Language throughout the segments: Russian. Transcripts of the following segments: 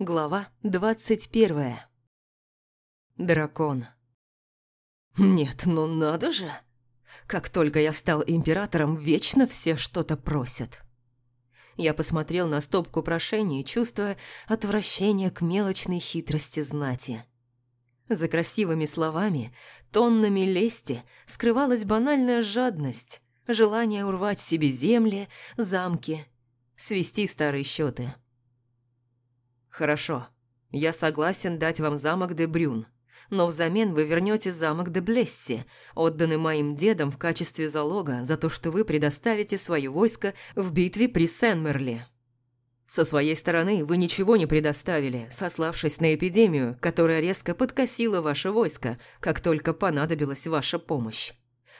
Глава двадцать первая. Дракон. Нет, ну надо же. Как только я стал императором, вечно все что-то просят. Я посмотрел на стопку прошений, чувствуя отвращение к мелочной хитрости знати. За красивыми словами, тоннами лести скрывалась банальная жадность, желание урвать себе земли, замки, свести старые счеты. «Хорошо, я согласен дать вам замок де Брюн, но взамен вы вернете замок де Блесси, отданный моим дедом в качестве залога за то, что вы предоставите свое войско в битве при Сен-Мерли». Со своей стороны вы ничего не предоставили, сославшись на эпидемию, которая резко подкосила ваше войско, как только понадобилась ваша помощь.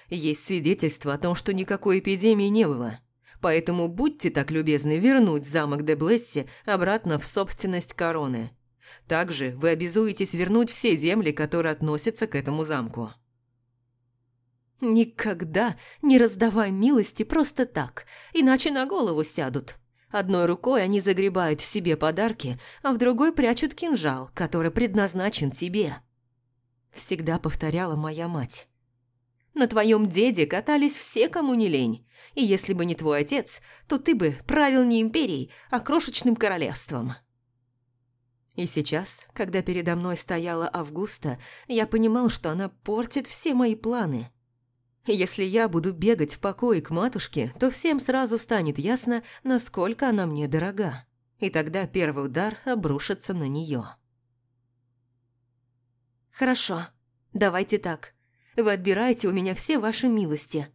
Есть свидетельство о том, что никакой эпидемии не было. Поэтому будьте так любезны вернуть замок де Блесси обратно в собственность короны. Также вы обязуетесь вернуть все земли, которые относятся к этому замку. Никогда не раздавай милости просто так, иначе на голову сядут. Одной рукой они загребают себе подарки, а в другой прячут кинжал, который предназначен тебе. Всегда повторяла моя мать. На твоем деде катались все, кому не лень. И если бы не твой отец, то ты бы правил не империей, а крошечным королевством. И сейчас, когда передо мной стояла Августа, я понимал, что она портит все мои планы. Если я буду бегать в покое к матушке, то всем сразу станет ясно, насколько она мне дорога. И тогда первый удар обрушится на нее. «Хорошо, давайте так. Вы отбираете у меня все ваши милости.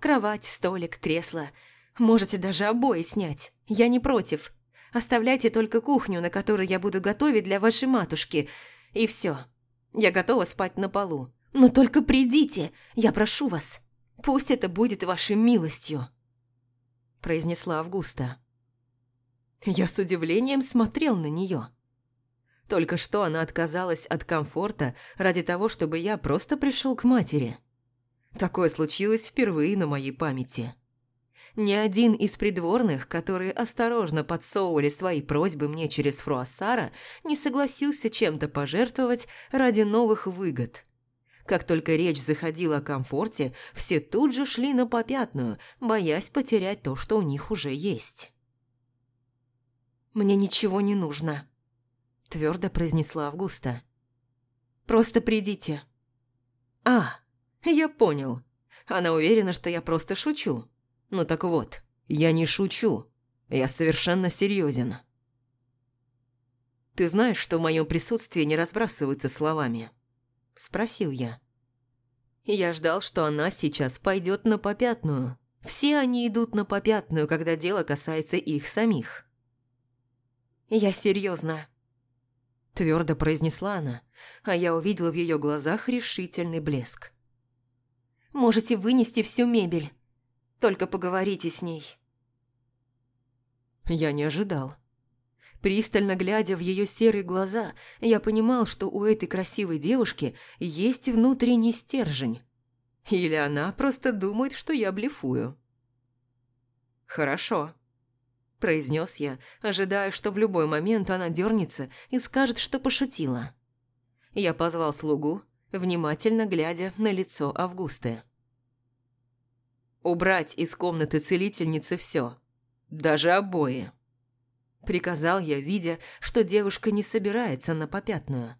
Кровать, столик, кресло. Можете даже обои снять. Я не против. Оставляйте только кухню, на которой я буду готовить для вашей матушки. И все. Я готова спать на полу. Но только придите, я прошу вас. Пусть это будет вашей милостью», – произнесла Августа. Я с удивлением смотрел на нее. Только что она отказалась от комфорта ради того, чтобы я просто пришел к матери. Такое случилось впервые на моей памяти. Ни один из придворных, которые осторожно подсовывали свои просьбы мне через Фруассара, не согласился чем-то пожертвовать ради новых выгод. Как только речь заходила о комфорте, все тут же шли на попятную, боясь потерять то, что у них уже есть. «Мне ничего не нужно», – твердо произнесла Августа. «Просто придите». «А, я понял. Она уверена, что я просто шучу. Ну так вот, я не шучу. Я совершенно серьезен. «Ты знаешь, что в моем присутствии не разбрасываются словами?» – спросил я. Я ждал, что она сейчас пойдет на попятную. Все они идут на попятную, когда дело касается их самих. «Я серьезно, твердо произнесла она, а я увидела в ее глазах решительный блеск. «Можете вынести всю мебель. Только поговорите с ней». Я не ожидал. Пристально глядя в ее серые глаза, я понимал, что у этой красивой девушки есть внутренний стержень. Или она просто думает, что я блефую. «Хорошо», – произнес я, ожидая, что в любой момент она дернется и скажет, что пошутила. Я позвал слугу, внимательно глядя на лицо Августы. «Убрать из комнаты целительницы все, даже обои». Приказал я, видя, что девушка не собирается на попятную.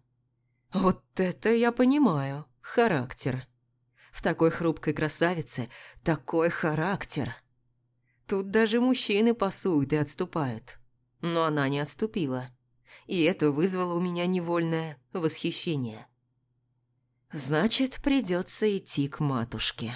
Вот это я понимаю. Характер. В такой хрупкой красавице такой характер. Тут даже мужчины пасуют и отступают. Но она не отступила. И это вызвало у меня невольное восхищение. Значит, придется идти к матушке.